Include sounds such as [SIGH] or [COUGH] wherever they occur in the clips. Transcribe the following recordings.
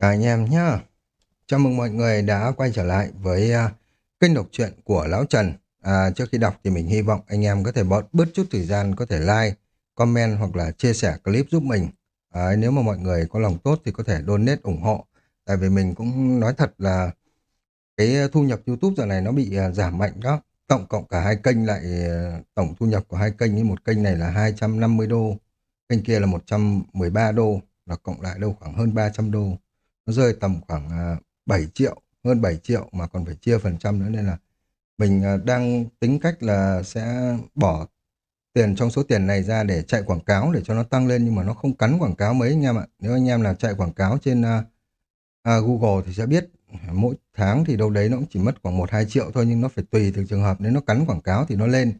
Cả anh em nhá. Chào mừng mọi người đã quay trở lại với uh, kênh đọc truyện của Lão Trần. À, trước khi đọc thì mình hy vọng anh em có thể bớt bớt chút thời gian có thể like, comment hoặc là chia sẻ clip giúp mình. À, nếu mà mọi người có lòng tốt thì có thể donate ủng hộ. Tại vì mình cũng nói thật là cái thu nhập YouTube giờ này nó bị uh, giảm mạnh đó. Tổng cộng cả hai kênh lại uh, tổng thu nhập của hai kênh như một kênh này là 250 đô, kênh kia là 113 đô, là cộng lại đâu khoảng hơn 300 đô nó rơi tầm khoảng à, 7 triệu, hơn 7 triệu mà còn phải chia phần trăm nữa nên là mình à, đang tính cách là sẽ bỏ tiền trong số tiền này ra để chạy quảng cáo để cho nó tăng lên nhưng mà nó không cắn quảng cáo mấy anh em ạ. Nếu anh em là chạy quảng cáo trên uh, uh, Google thì sẽ biết mỗi tháng thì đâu đấy nó cũng chỉ mất khoảng 1-2 triệu thôi nhưng nó phải tùy từng trường hợp nếu nó cắn quảng cáo thì nó lên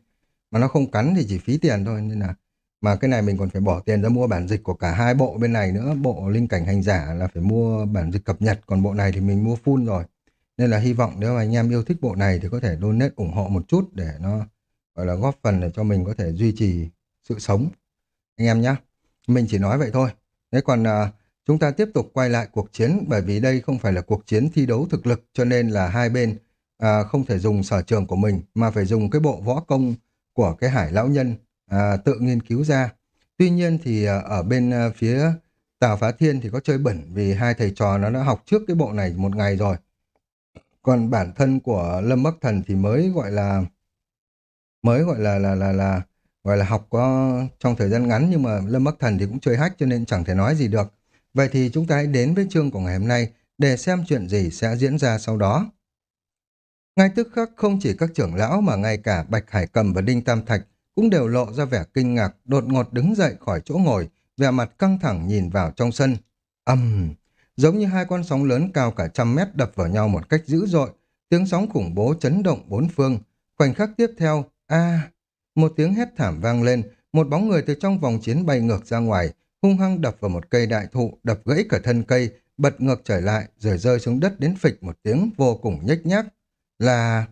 mà nó không cắn thì chỉ phí tiền thôi nên là mà cái này mình còn phải bỏ tiền ra mua bản dịch của cả hai bộ bên này nữa. Bộ linh cảnh hành giả là phải mua bản dịch cập nhật, còn bộ này thì mình mua full rồi. Nên là hy vọng nếu mà anh em yêu thích bộ này thì có thể donate ủng hộ một chút để nó gọi là góp phần để cho mình có thể duy trì sự sống. Anh em nhé. Mình chỉ nói vậy thôi. Thế còn à, chúng ta tiếp tục quay lại cuộc chiến bởi vì đây không phải là cuộc chiến thi đấu thực lực cho nên là hai bên à, không thể dùng sở trường của mình mà phải dùng cái bộ võ công của cái hải lão nhân à, tự nghiên cứu ra. Tuy nhiên thì à, ở bên à, phía Tào Phá Thiên thì có chơi bẩn vì hai thầy trò nó đã học trước cái bộ này một ngày rồi. Còn bản thân của Lâm Bắc Thần thì mới gọi là mới gọi là là là là gọi là học có trong thời gian ngắn nhưng mà Lâm Bắc Thần thì cũng chơi hack cho nên chẳng thể nói gì được. Vậy thì chúng ta hãy đến với chương của ngày hôm nay để xem chuyện gì sẽ diễn ra sau đó. Ngay tức khắc không chỉ các trưởng lão mà ngay cả Bạch Hải Cầm và Đinh Tam Thạch cũng đều lộ ra vẻ kinh ngạc, đột ngột đứng dậy khỏi chỗ ngồi, vẻ mặt căng thẳng nhìn vào trong sân. ầm, giống như hai con sóng lớn cao cả trăm mét đập vào nhau một cách dữ dội, tiếng sóng khủng bố chấn động bốn phương. Khoảnh khắc tiếp theo, a, một tiếng hét thảm vang lên, một bóng người từ trong vòng chiến bay ngược ra ngoài, hung hăng đập vào một cây đại thụ, đập gãy cả thân cây, bật ngược trở lại, rồi rơi xuống đất đến phịch một tiếng vô cùng nhếch nhác. Là...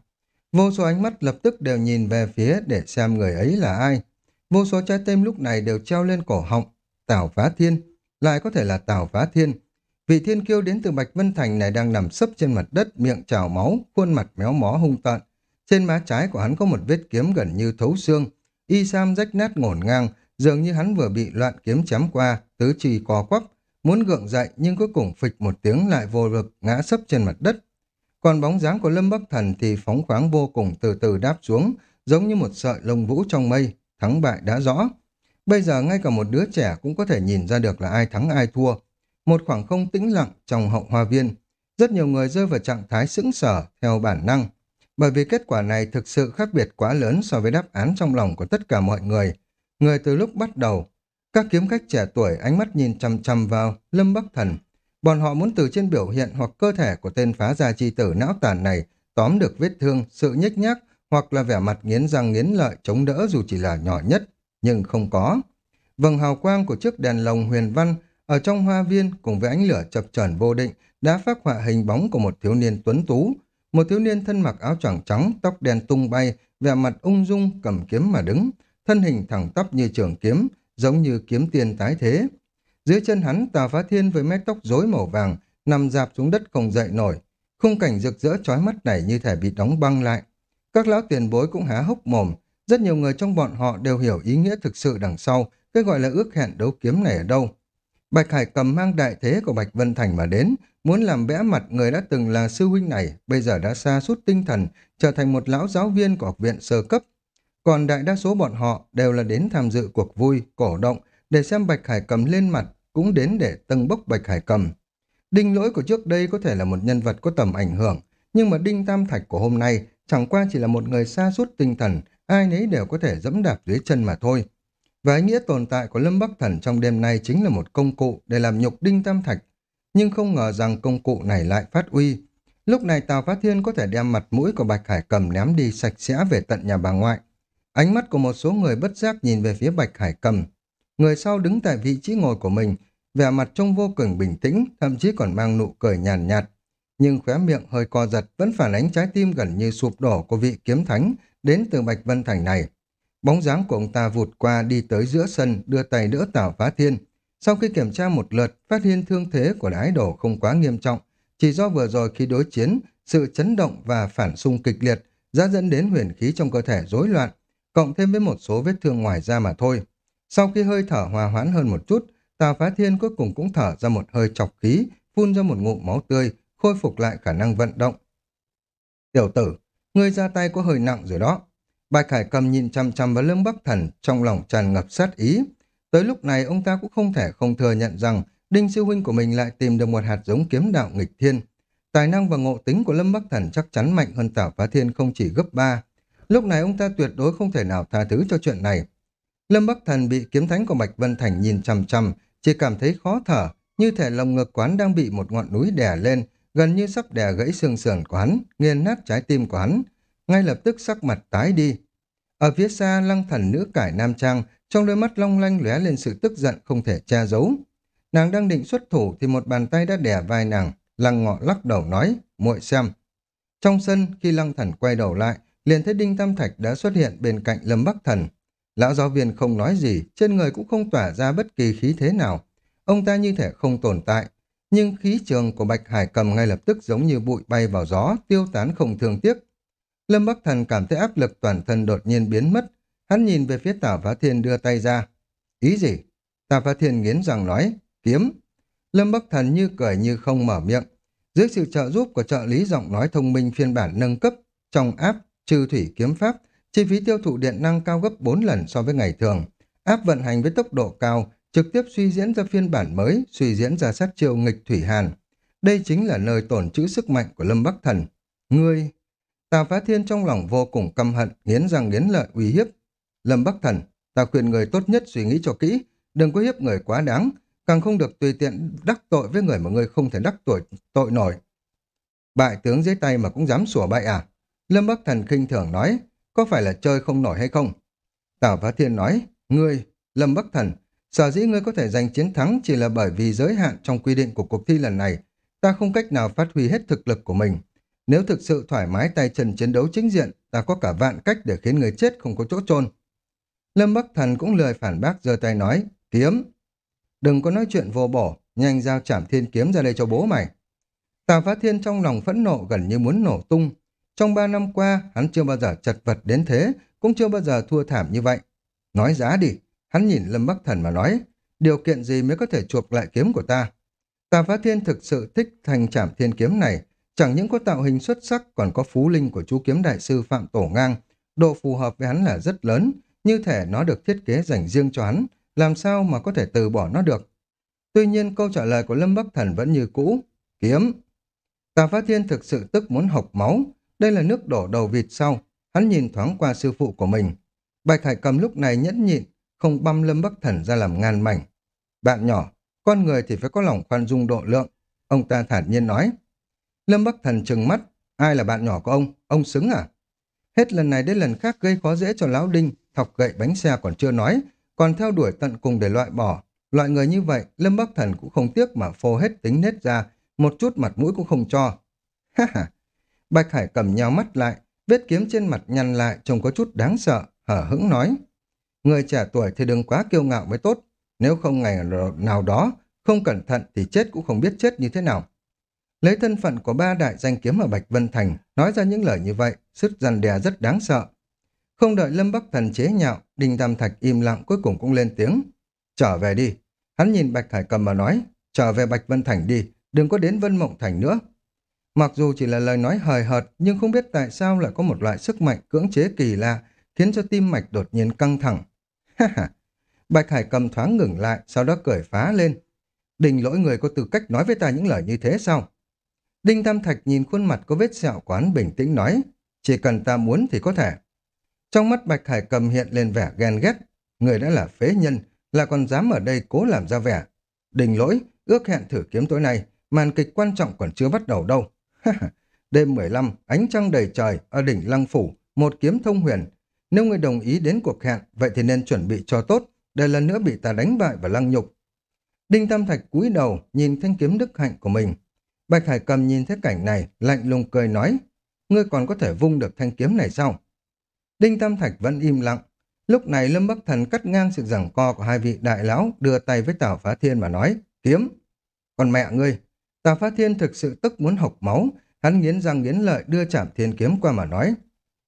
Vô số ánh mắt lập tức đều nhìn về phía để xem người ấy là ai. Vô số trái tim lúc này đều treo lên cổ họng. Tào Phá Thiên, lại có thể là Tào Phá Thiên. Vị thiên kiêu đến từ Bạch Vân Thành này đang nằm sấp trên mặt đất, miệng trào máu, khuôn mặt méo mó hung tợn. Trên má trái của hắn có một vết kiếm gần như thấu xương. Y sam rách nát ngổn ngang, dường như hắn vừa bị loạn kiếm chém qua, tứ trì co quắp, muốn gượng dậy nhưng cuối cùng phịch một tiếng lại vô lực ngã sấp trên mặt đất. Còn bóng dáng của Lâm Bắc Thần thì phóng khoáng vô cùng từ từ đáp xuống, giống như một sợi lông vũ trong mây, thắng bại đã rõ. Bây giờ ngay cả một đứa trẻ cũng có thể nhìn ra được là ai thắng ai thua. Một khoảng không tĩnh lặng trong hậu hoa viên. Rất nhiều người rơi vào trạng thái sững sở theo bản năng. Bởi vì kết quả này thực sự khác biệt quá lớn so với đáp án trong lòng của tất cả mọi người. Người từ lúc bắt đầu, các kiếm khách trẻ tuổi ánh mắt nhìn chăm chăm vào Lâm Bắc Thần Bọn họ muốn từ trên biểu hiện hoặc cơ thể của tên phá gia chi tử não tàn này tóm được vết thương, sự nhếch nhác hoặc là vẻ mặt nghiến răng nghiến lợi chống đỡ dù chỉ là nhỏ nhất, nhưng không có. Vầng hào quang của chiếc đèn lồng huyền văn ở trong hoa viên cùng với ánh lửa chập chờn vô định đã phát họa hình bóng của một thiếu niên tuấn tú. Một thiếu niên thân mặc áo choàng trắng, tóc đen tung bay, vẻ mặt ung dung cầm kiếm mà đứng, thân hình thẳng tắp như trường kiếm, giống như kiếm tiền tái thế. Dưới chân hắn, tà Phá Thiên với mái tóc rối màu vàng, nằm dạp xuống đất không dậy nổi. Khung cảnh rực rỡ chói mắt này như thể bị đóng băng lại. Các lão tiền bối cũng há hốc mồm. Rất nhiều người trong bọn họ đều hiểu ý nghĩa thực sự đằng sau, cái gọi là ước hẹn đấu kiếm này ở đâu. Bạch Hải cầm mang đại thế của Bạch Vân Thành mà đến, muốn làm bẽ mặt người đã từng là sư huynh này, bây giờ đã xa suốt tinh thần, trở thành một lão giáo viên của học viện sơ cấp. Còn đại đa số bọn họ đều là đến tham dự cuộc vui, cổ động, để xem Bạch Hải cầm lên mặt cũng đến để tâng bốc Bạch Hải Cầm. Đinh lỗi của trước đây có thể là một nhân vật có tầm ảnh hưởng, nhưng mà Đinh Tam Thạch của hôm nay chẳng qua chỉ là một người xa suốt tinh thần, ai nấy đều có thể dẫm đạp dưới chân mà thôi. Và ý nghĩa tồn tại của Lâm Bắc Thần trong đêm nay chính là một công cụ để làm nhục Đinh Tam Thạch, nhưng không ngờ rằng công cụ này lại phát uy. Lúc này Tào Phát Thiên có thể đem mặt mũi của Bạch Hải Cầm ném đi sạch sẽ về tận nhà bà ngoại. Ánh mắt của một số người bất giác nhìn về phía Bạch Hải Cầm. Người sau đứng tại vị trí ngồi của mình, vẻ mặt trông vô cùng bình tĩnh, thậm chí còn mang nụ cười nhàn nhạt, nhạt. Nhưng khóe miệng hơi co giật vẫn phản ánh trái tim gần như sụp đổ của vị kiếm thánh đến từ Bạch Vân Thành này. Bóng dáng của ông ta vụt qua đi tới giữa sân, đưa tay đỡ Tào Phá Thiên. sau khi kiểm tra một lượt, phát hiện thương thế của đái đổ không quá nghiêm trọng, chỉ do vừa rồi khi đối chiến, sự chấn động và phản xung kịch liệt đã dẫn đến huyền khí trong cơ thể rối loạn, cộng thêm với một số vết thương ngoài da mà thôi. Sau khi hơi thở hòa hoãn hơn một chút, Tào Phá Thiên cuối cùng cũng thở ra một hơi chọc khí, phun ra một ngụm máu tươi, khôi phục lại khả năng vận động. Tiểu tử, ngươi ra tay có hơi nặng rồi đó. Bạch Hải cầm nhìn chăm chăm vào lưng Bắc Thần, trong lòng tràn ngập sát ý. Tới lúc này ông ta cũng không thể không thừa nhận rằng Đinh Sư Huynh của mình lại tìm được một hạt giống kiếm đạo nghịch thiên. Tài năng và ngộ tính của Lâm Bắc Thần chắc chắn mạnh hơn Tào Phá Thiên không chỉ gấp ba. Lúc này ông ta tuyệt đối không thể nào tha thứ cho chuyện này. Lâm Bắc Thần bị kiếm thánh của Bạch Vân Thành nhìn chằm chằm, chỉ cảm thấy khó thở, như thể lồng ngực quán đang bị một ngọn núi đè lên, gần như sắp đè gãy xương sườn quán nghiền nát trái tim quán. Ngay lập tức sắc mặt tái đi. Ở phía xa, lăng thần nữ cải nam trang, trong đôi mắt long lanh lóe lên sự tức giận không thể che giấu. Nàng đang định xuất thủ thì một bàn tay đã đè vai nàng, lăng ngọ lắc đầu nói, muội xem. Trong sân, khi lăng thần quay đầu lại, liền thấy Đinh Tam Thạch đã xuất hiện bên cạnh Lâm Bắc Thần. Lão giáo viên không nói gì, trên người cũng không tỏa ra bất kỳ khí thế nào. Ông ta như thể không tồn tại, nhưng khí trường của Bạch Hải cầm ngay lập tức giống như bụi bay vào gió, tiêu tán không thương tiếc. Lâm Bắc Thần cảm thấy áp lực toàn thân đột nhiên biến mất, hắn nhìn về phía Tả Phá Thiên đưa tay ra. Ý gì? Tào Phá Thiên nghiến rằng nói, kiếm. Lâm Bắc Thần như cười như không mở miệng. Dưới sự trợ giúp của trợ lý giọng nói thông minh phiên bản nâng cấp, trong áp trừ thủy kiếm pháp, chi phí tiêu thụ điện năng cao gấp 4 lần so với ngày thường. Áp vận hành với tốc độ cao, trực tiếp suy diễn ra phiên bản mới, suy diễn ra sát chiêu nghịch thủy hàn. Đây chính là nơi tổn trữ sức mạnh của Lâm Bắc Thần. Ngươi... Tào Phá Thiên trong lòng vô cùng căm hận, nghiến răng nghiến lợi uy hiếp. Lâm Bắc Thần, ta khuyên người tốt nhất suy nghĩ cho kỹ, đừng có hiếp người quá đáng, càng không được tùy tiện đắc tội với người mà ngươi không thể đắc tội tội nổi. Bại tướng dưới tay mà cũng dám sủa bại à? Lâm Bắc Thần khinh thường nói, có phải là chơi không nổi hay không? Tào Phá Thiên nói, ngươi, Lâm Bắc Thần, sở dĩ ngươi có thể giành chiến thắng chỉ là bởi vì giới hạn trong quy định của cuộc thi lần này, ta không cách nào phát huy hết thực lực của mình. Nếu thực sự thoải mái tay chân chiến đấu chính diện, ta có cả vạn cách để khiến người chết không có chỗ chôn. Lâm Bắc Thần cũng lười phản bác giơ tay nói, kiếm. Đừng có nói chuyện vô bổ, nhanh giao chảm thiên kiếm ra đây cho bố mày. Tào Phá Thiên trong lòng phẫn nộ gần như muốn nổ tung. Trong ba năm qua, hắn chưa bao giờ chật vật đến thế, cũng chưa bao giờ thua thảm như vậy. Nói giá đi, hắn nhìn Lâm Bắc Thần mà nói, điều kiện gì mới có thể chuộc lại kiếm của ta. Tà Phá Thiên thực sự thích thành trảm thiên kiếm này, chẳng những có tạo hình xuất sắc còn có phú linh của chú kiếm đại sư Phạm Tổ Ngang. Độ phù hợp với hắn là rất lớn, như thể nó được thiết kế dành riêng cho hắn, làm sao mà có thể từ bỏ nó được. Tuy nhiên câu trả lời của Lâm Bắc Thần vẫn như cũ, kiếm. Tà Phá Thiên thực sự tức muốn học máu, đây là nước đổ đầu vịt sau, hắn nhìn thoáng qua sư phụ của mình. Bạch Hải cầm lúc này nhẫn nhịn, không băm Lâm Bắc Thần ra làm ngàn mảnh. Bạn nhỏ, con người thì phải có lòng khoan dung độ lượng, ông ta thản nhiên nói. Lâm Bắc Thần trừng mắt, ai là bạn nhỏ của ông, ông xứng à? Hết lần này đến lần khác gây khó dễ cho Lão Đinh, thọc gậy bánh xe còn chưa nói, còn theo đuổi tận cùng để loại bỏ. Loại người như vậy, Lâm Bắc Thần cũng không tiếc mà phô hết tính nết ra, một chút mặt mũi cũng không cho. Ha ha! Bạch Hải cầm nhau mắt lại, vết kiếm trên mặt nhăn lại trông có chút đáng sợ, hở hững nói. Người trẻ tuổi thì đừng quá kiêu ngạo mới tốt, nếu không ngày nào đó, không cẩn thận thì chết cũng không biết chết như thế nào. Lấy thân phận của ba đại danh kiếm ở Bạch Vân Thành, nói ra những lời như vậy, sức răn đè rất đáng sợ. Không đợi Lâm Bắc Thần chế nhạo, Đinh Tam Thạch im lặng cuối cùng cũng lên tiếng. Trở về đi. Hắn nhìn Bạch Hải Cầm mà nói, trở về Bạch Vân Thành đi, đừng có đến Vân Mộng Thành nữa. Mặc dù chỉ là lời nói hời hợt, nhưng không biết tại sao lại có một loại sức mạnh cưỡng chế kỳ lạ, khiến cho tim mạch đột nhiên căng thẳng. Ha ha! Bạch Hải Cầm thoáng ngừng lại, sau đó cười phá lên. Đình lỗi người có tư cách nói với ta những lời như thế sao? Đinh Tam Thạch nhìn khuôn mặt có vết sẹo quán bình tĩnh nói, chỉ cần ta muốn thì có thể. Trong mắt Bạch Hải cầm hiện lên vẻ ghen ghét, người đã là phế nhân, là còn dám ở đây cố làm ra vẻ. Đình lỗi, ước hẹn thử kiếm tối nay, màn kịch quan trọng còn chưa bắt đầu đâu. [LAUGHS] Đêm 15, ánh trăng đầy trời, ở đỉnh Lăng Phủ, một kiếm thông huyền. Nếu người đồng ý đến cuộc hẹn, vậy thì nên chuẩn bị cho tốt, để lần nữa bị ta đánh bại và lăng nhục. Đinh Tam Thạch cúi đầu, nhìn thanh kiếm đức hạnh của mình, Bạch Hải Cầm nhìn thấy cảnh này, lạnh lùng cười nói, ngươi còn có thể vung được thanh kiếm này sao? Đinh Tam Thạch vẫn im lặng. Lúc này Lâm Bắc Thần cắt ngang sự giằng co của hai vị đại lão, đưa tay với Tào Phá Thiên mà nói, kiếm. Còn mẹ ngươi, Tà Phá Thiên thực sự tức muốn học máu, hắn nghiến răng nghiến lợi đưa chạm thiên kiếm qua mà nói.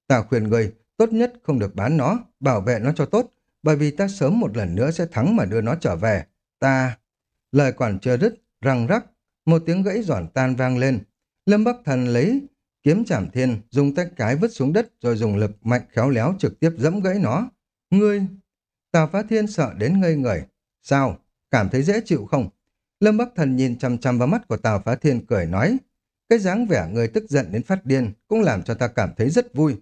Ta khuyên người tốt nhất không được bán nó, bảo vệ nó cho tốt, bởi vì ta sớm một lần nữa sẽ thắng mà đưa nó trở về. Ta... Lời còn chưa dứt, răng rắc, một tiếng gãy giòn tan vang lên. Lâm Bắc Thần lấy kiếm chảm thiên, dùng tay cái vứt xuống đất rồi dùng lực mạnh khéo léo trực tiếp dẫm gãy nó. Ngươi... Tào Phá Thiên sợ đến ngây người. Sao? Cảm thấy dễ chịu không? Lâm Bắc Thần nhìn chăm chăm vào mắt của Tào Phá Thiên cười nói. Cái dáng vẻ người tức giận đến phát điên cũng làm cho ta cảm thấy rất vui.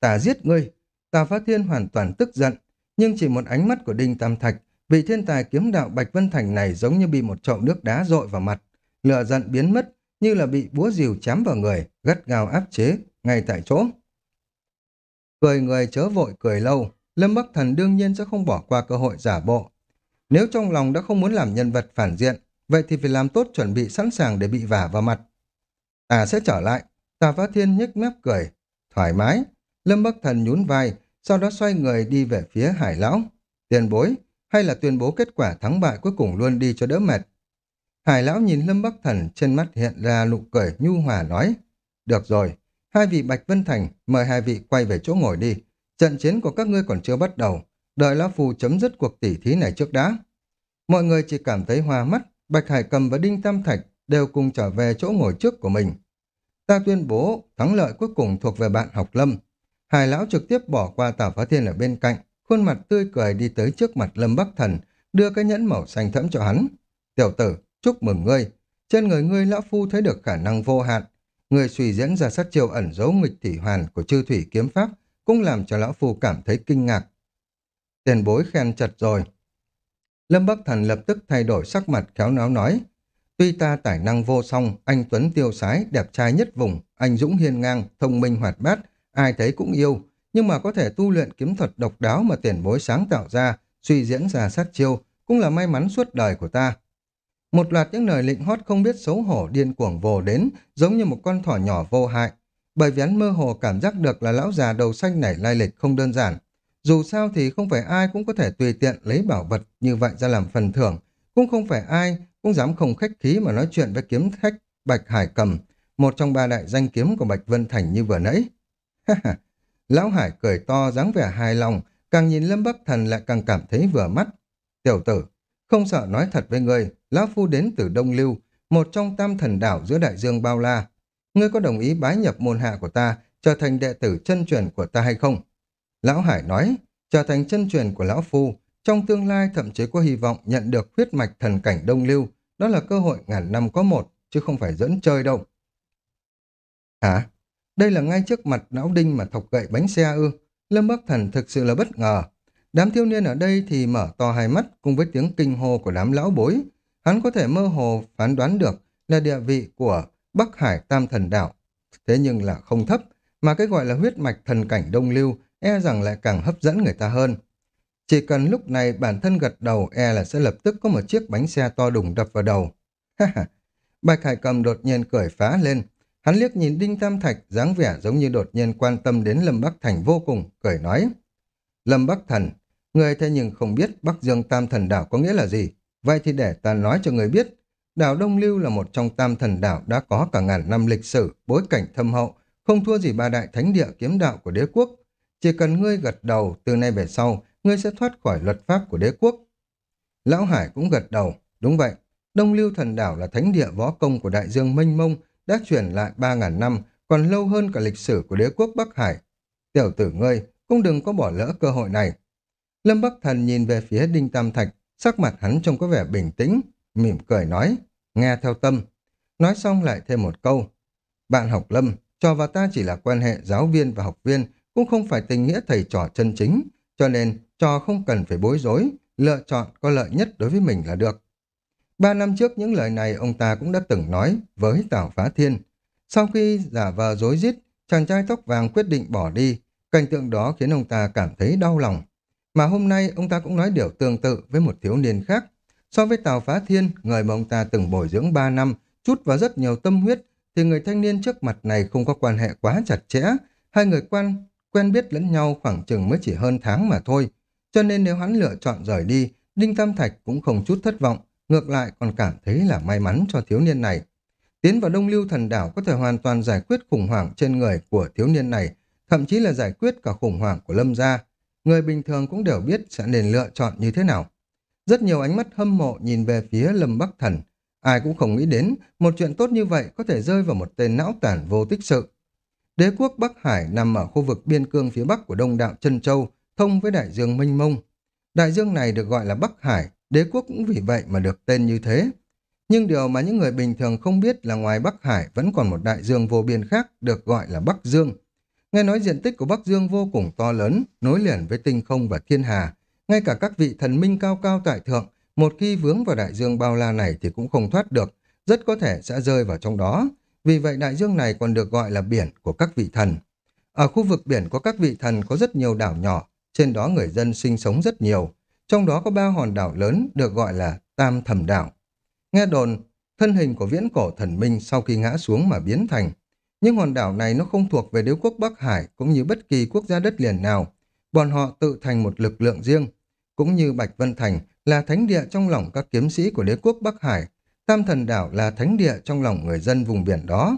Ta giết ngươi. Tào Phá Thiên hoàn toàn tức giận. Nhưng chỉ một ánh mắt của Đinh Tam Thạch, vị thiên tài kiếm đạo Bạch Vân Thành này giống như bị một chậu nước đá rội vào mặt. Lửa giận biến mất, như là bị búa rìu chém vào người, gắt gao áp chế, ngay tại chỗ. Cười người chớ vội cười lâu, Lâm Bắc Thần đương nhiên sẽ không bỏ qua cơ hội giả bộ. Nếu trong lòng đã không muốn làm nhân vật phản diện, vậy thì phải làm tốt chuẩn bị sẵn sàng để bị vả vào mặt. À sẽ trở lại, Tà Phá Thiên nhếch mép cười, thoải mái. Lâm Bắc Thần nhún vai, sau đó xoay người đi về phía Hải Lão. Tiền bối, hay là tuyên bố kết quả thắng bại cuối cùng luôn đi cho đỡ mệt. Hải Lão nhìn Lâm Bắc Thần trên mắt hiện ra nụ cười nhu hòa nói, được rồi, hai vị Bạch Vân Thành, mời hai vị quay về chỗ ngồi đi. Trận chiến của các ngươi còn chưa bắt đầu, đợi Lão Phù chấm dứt cuộc tỉ thí này trước đã. Mọi người chỉ cảm thấy hoa mắt, Bạch Hải Cầm và Đinh Tam Thạch đều cùng trở về chỗ ngồi trước của mình. Ta tuyên bố thắng lợi cuối cùng thuộc về bạn học Lâm. Hải lão trực tiếp bỏ qua Tào Phá Thiên ở bên cạnh, khuôn mặt tươi cười đi tới trước mặt Lâm Bắc Thần, đưa cái nhẫn màu xanh thẫm cho hắn. Tiểu tử, chúc mừng ngươi. Trên người ngươi lão phu thấy được khả năng vô hạn. Người suy diễn ra sát chiêu ẩn dấu nghịch thủy hoàn của chư thủy kiếm pháp cũng làm cho lão phu cảm thấy kinh ngạc. Tiền bối khen chật rồi. Lâm Bắc Thần lập tức thay đổi sắc mặt khéo náo nói. Tuy ta tài năng vô song, anh Tuấn tiêu sái, đẹp trai nhất vùng, anh Dũng hiên ngang, thông minh hoạt bát, ai thấy cũng yêu, nhưng mà có thể tu luyện kiếm thuật độc đáo mà tiền bối sáng tạo ra, suy diễn ra sát chiêu, cũng là may mắn suốt đời của ta. Một loạt những lời lịnh hót không biết xấu hổ điên cuồng vồ đến, giống như một con thỏ nhỏ vô hại. Bởi vì hắn mơ hồ cảm giác được là lão già đầu xanh này lai lịch không đơn giản. Dù sao thì không phải ai cũng có thể tùy tiện lấy bảo vật như vậy ra làm phần thưởng, cũng không phải ai cũng dám không khách khí mà nói chuyện với kiếm khách Bạch Hải Cầm, một trong ba đại danh kiếm của Bạch Vân Thành như vừa nãy. Lão Hải cười to dáng vẻ hài lòng, càng nhìn Lâm Bắc Thần lại càng cảm thấy vừa mắt. Tiểu tử, không sợ nói thật với ngươi, Lão Phu đến từ Đông Lưu, một trong tam thần đảo giữa đại dương bao la. Ngươi có đồng ý bái nhập môn hạ của ta, trở thành đệ tử chân truyền của ta hay không? Lão Hải nói, trở thành chân truyền của Lão Phu, trong tương lai thậm chí có hy vọng nhận được huyết mạch thần cảnh Đông Lưu, đó là cơ hội ngàn năm có một, chứ không phải dẫn chơi đâu. Hả? Đây là ngay trước mặt lão đinh mà thọc gậy bánh xe ư. Lâm Bắc Thần thực sự là bất ngờ. Đám thiếu niên ở đây thì mở to hai mắt cùng với tiếng kinh hô của đám lão bối. Hắn có thể mơ hồ phán đoán được là địa vị của Bắc Hải Tam Thần Đạo, Thế nhưng là không thấp, mà cái gọi là huyết mạch thần cảnh đông lưu e rằng lại càng hấp dẫn người ta hơn. Chỉ cần lúc này bản thân gật đầu e là sẽ lập tức có một chiếc bánh xe to đùng đập vào đầu. Bạch Hải Cầm đột nhiên cười phá lên, Hắn liếc nhìn Đinh Tam Thạch, dáng vẻ giống như đột nhiên quan tâm đến Lâm Bắc Thành vô cùng, cười nói. Lâm Bắc Thần, người thế nhưng không biết Bắc Dương Tam Thần Đảo có nghĩa là gì. Vậy thì để ta nói cho người biết. Đảo Đông Lưu là một trong tam thần đảo đã có cả ngàn năm lịch sử, bối cảnh thâm hậu, không thua gì ba đại thánh địa kiếm đạo của đế quốc. Chỉ cần ngươi gật đầu, từ nay về sau, ngươi sẽ thoát khỏi luật pháp của đế quốc. Lão Hải cũng gật đầu, đúng vậy. Đông Lưu thần đảo là thánh địa võ công của đại dương mênh mông, đã chuyển lại 3.000 năm, còn lâu hơn cả lịch sử của đế quốc Bắc Hải. Tiểu tử ngươi, cũng đừng có bỏ lỡ cơ hội này. Lâm Bắc Thần nhìn về phía Đinh Tam Thạch, sắc mặt hắn trông có vẻ bình tĩnh, mỉm cười nói, nghe theo tâm. Nói xong lại thêm một câu, bạn học Lâm, cho và ta chỉ là quan hệ giáo viên và học viên, cũng không phải tình nghĩa thầy trò chân chính, cho nên trò không cần phải bối rối, lựa chọn có lợi nhất đối với mình là được. Ba năm trước những lời này ông ta cũng đã từng nói với Tào Phá Thiên. Sau khi giả vờ dối rít chàng trai tóc vàng quyết định bỏ đi. Cảnh tượng đó khiến ông ta cảm thấy đau lòng. Mà hôm nay ông ta cũng nói điều tương tự với một thiếu niên khác. So với Tào Phá Thiên, người mà ông ta từng bồi dưỡng ba năm, chút vào rất nhiều tâm huyết, thì người thanh niên trước mặt này không có quan hệ quá chặt chẽ. Hai người quan quen biết lẫn nhau khoảng chừng mới chỉ hơn tháng mà thôi. Cho nên nếu hắn lựa chọn rời đi, Đinh Tam Thạch cũng không chút thất vọng, ngược lại còn cảm thấy là may mắn cho thiếu niên này. Tiến vào Đông Lưu Thần Đảo có thể hoàn toàn giải quyết khủng hoảng trên người của thiếu niên này, thậm chí là giải quyết cả khủng hoảng của Lâm gia. Người bình thường cũng đều biết sẽ nên lựa chọn như thế nào. Rất nhiều ánh mắt hâm mộ nhìn về phía Lâm Bắc Thần. Ai cũng không nghĩ đến một chuyện tốt như vậy có thể rơi vào một tên não tản vô tích sự. Đế quốc Bắc Hải nằm ở khu vực biên cương phía bắc của Đông Đạo Trân Châu, thông với đại dương Minh Mông. Đại dương này được gọi là Bắc Hải, đế quốc cũng vì vậy mà được tên như thế. Nhưng điều mà những người bình thường không biết là ngoài Bắc Hải vẫn còn một đại dương vô biên khác được gọi là Bắc Dương. Nghe nói diện tích của Bắc Dương vô cùng to lớn, nối liền với tinh không và thiên hà. Ngay cả các vị thần minh cao cao tại thượng, một khi vướng vào đại dương bao la này thì cũng không thoát được, rất có thể sẽ rơi vào trong đó. Vì vậy đại dương này còn được gọi là biển của các vị thần. Ở khu vực biển có các vị thần có rất nhiều đảo nhỏ, trên đó người dân sinh sống rất nhiều. Trong đó có ba hòn đảo lớn được gọi là Tam Thầm Đảo. Nghe đồn, thân hình của viễn cổ thần minh sau khi ngã xuống mà biến thành. Nhưng hòn đảo này nó không thuộc về đế quốc Bắc Hải cũng như bất kỳ quốc gia đất liền nào. Bọn họ tự thành một lực lượng riêng. Cũng như Bạch Vân Thành là thánh địa trong lòng các kiếm sĩ của đế quốc Bắc Hải. Tam Thần Đảo là thánh địa trong lòng người dân vùng biển đó.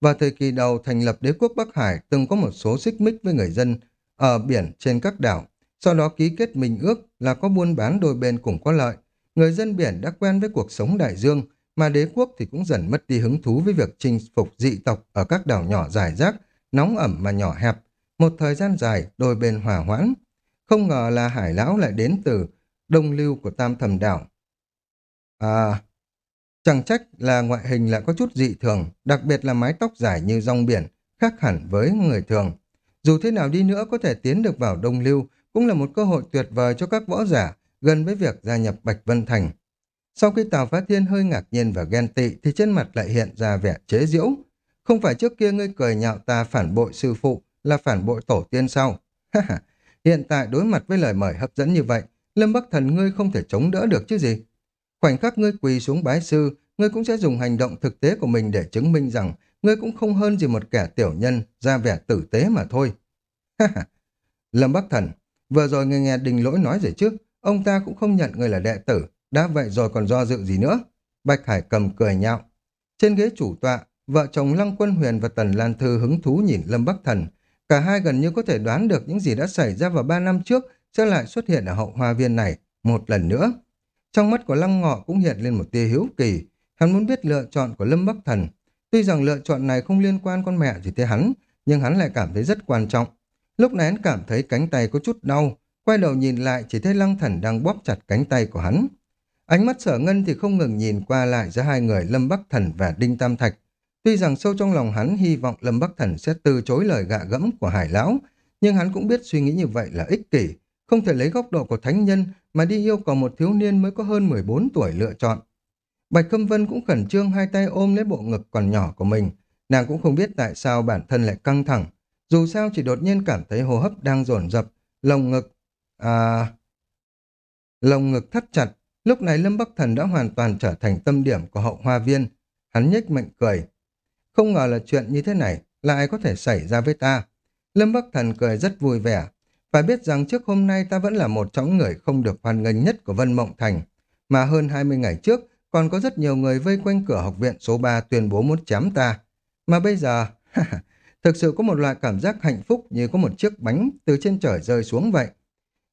Vào thời kỳ đầu thành lập đế quốc Bắc Hải từng có một số xích mích với người dân ở biển trên các đảo. Sau đó ký kết minh ước là có buôn bán đôi bên cùng có lợi người dân biển đã quen với cuộc sống đại dương, mà đế quốc thì cũng dần mất đi hứng thú với việc chinh phục dị tộc ở các đảo nhỏ dài rác, nóng ẩm mà nhỏ hẹp. Một thời gian dài, đôi bên hòa hoãn. Không ngờ là hải lão lại đến từ đông lưu của tam thầm đảo. À, chẳng trách là ngoại hình lại có chút dị thường, đặc biệt là mái tóc dài như rong biển, khác hẳn với người thường. Dù thế nào đi nữa có thể tiến được vào đông lưu cũng là một cơ hội tuyệt vời cho các võ giả gần với việc gia nhập Bạch Vân Thành. Sau khi Tào Phá Thiên hơi ngạc nhiên và ghen tị thì trên mặt lại hiện ra vẻ chế giễu. Không phải trước kia ngươi cười nhạo ta phản bội sư phụ là phản bội tổ tiên sao? Hiện tại đối mặt với lời mời hấp dẫn như vậy, Lâm Bắc Thần ngươi không thể chống đỡ được chứ gì. Khoảnh khắc ngươi quỳ xuống bái sư, ngươi cũng sẽ dùng hành động thực tế của mình để chứng minh rằng ngươi cũng không hơn gì một kẻ tiểu nhân, ra vẻ tử tế mà thôi. Lâm Bắc Thần, vừa rồi ngươi nghe đình lỗi nói rồi trước, Ông ta cũng không nhận người là đệ tử, đã vậy rồi còn do dự gì nữa. Bạch Hải cầm cười nhạo. Trên ghế chủ tọa, vợ chồng Lăng Quân Huyền và Tần Lan Thư hứng thú nhìn Lâm Bắc Thần. Cả hai gần như có thể đoán được những gì đã xảy ra vào ba năm trước sẽ lại xuất hiện ở hậu hoa viên này một lần nữa. Trong mắt của Lăng Ngọ cũng hiện lên một tia hiếu kỳ. Hắn muốn biết lựa chọn của Lâm Bắc Thần. Tuy rằng lựa chọn này không liên quan con mẹ gì tới hắn, nhưng hắn lại cảm thấy rất quan trọng. Lúc này hắn cảm thấy cánh tay có chút đau, Quay đầu nhìn lại chỉ thấy lăng thần đang bóp chặt cánh tay của hắn. Ánh mắt sở ngân thì không ngừng nhìn qua lại giữa hai người Lâm Bắc Thần và Đinh Tam Thạch. Tuy rằng sâu trong lòng hắn hy vọng Lâm Bắc Thần sẽ từ chối lời gạ gẫm của Hải Lão, nhưng hắn cũng biết suy nghĩ như vậy là ích kỷ, không thể lấy góc độ của thánh nhân mà đi yêu cầu một thiếu niên mới có hơn 14 tuổi lựa chọn. Bạch Khâm Vân cũng khẩn trương hai tay ôm lấy bộ ngực còn nhỏ của mình. Nàng cũng không biết tại sao bản thân lại căng thẳng. Dù sao chỉ đột nhiên cảm thấy hô hấp đang dồn dập, lồng ngực À... Lồng ngực thắt chặt, lúc này Lâm Bắc Thần đã hoàn toàn trở thành tâm điểm của hậu hoa viên. Hắn nhếch miệng cười. Không ngờ là chuyện như thế này lại có thể xảy ra với ta. Lâm Bắc Thần cười rất vui vẻ. Phải biết rằng trước hôm nay ta vẫn là một trong người không được hoan nghênh nhất của Vân Mộng Thành. Mà hơn 20 ngày trước, còn có rất nhiều người vây quanh cửa học viện số 3 tuyên bố muốn chém ta. Mà bây giờ, thực sự có một loại cảm giác hạnh phúc như có một chiếc bánh từ trên trời rơi xuống vậy.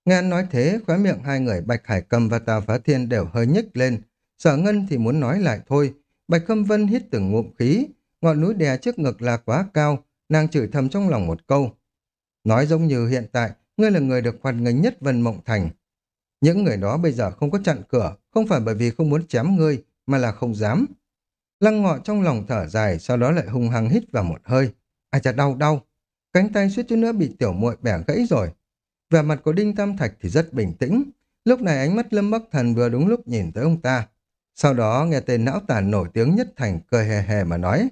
Nghe anh nói thế, khóe miệng hai người Bạch Hải Cầm và Tào Phá Thiên đều hơi nhếch lên. Sở Ngân thì muốn nói lại thôi. Bạch Khâm Vân hít từng ngụm khí. Ngọn núi đè trước ngực là quá cao. Nàng chửi thầm trong lòng một câu. Nói giống như hiện tại, ngươi là người được hoạt ngành nhất Vân Mộng Thành. Những người đó bây giờ không có chặn cửa, không phải bởi vì không muốn chém ngươi, mà là không dám. Lăng ngọ trong lòng thở dài, sau đó lại hung hăng hít vào một hơi. À Ai chả đau đau. Cánh tay suýt chút nữa bị tiểu muội bẻ gãy rồi. Vẻ mặt của Đinh Tam Thạch thì rất bình tĩnh. Lúc này ánh mắt Lâm Bắc Thần vừa đúng lúc nhìn tới ông ta. Sau đó nghe tên não tàn nổi tiếng nhất thành cười hề hề mà nói.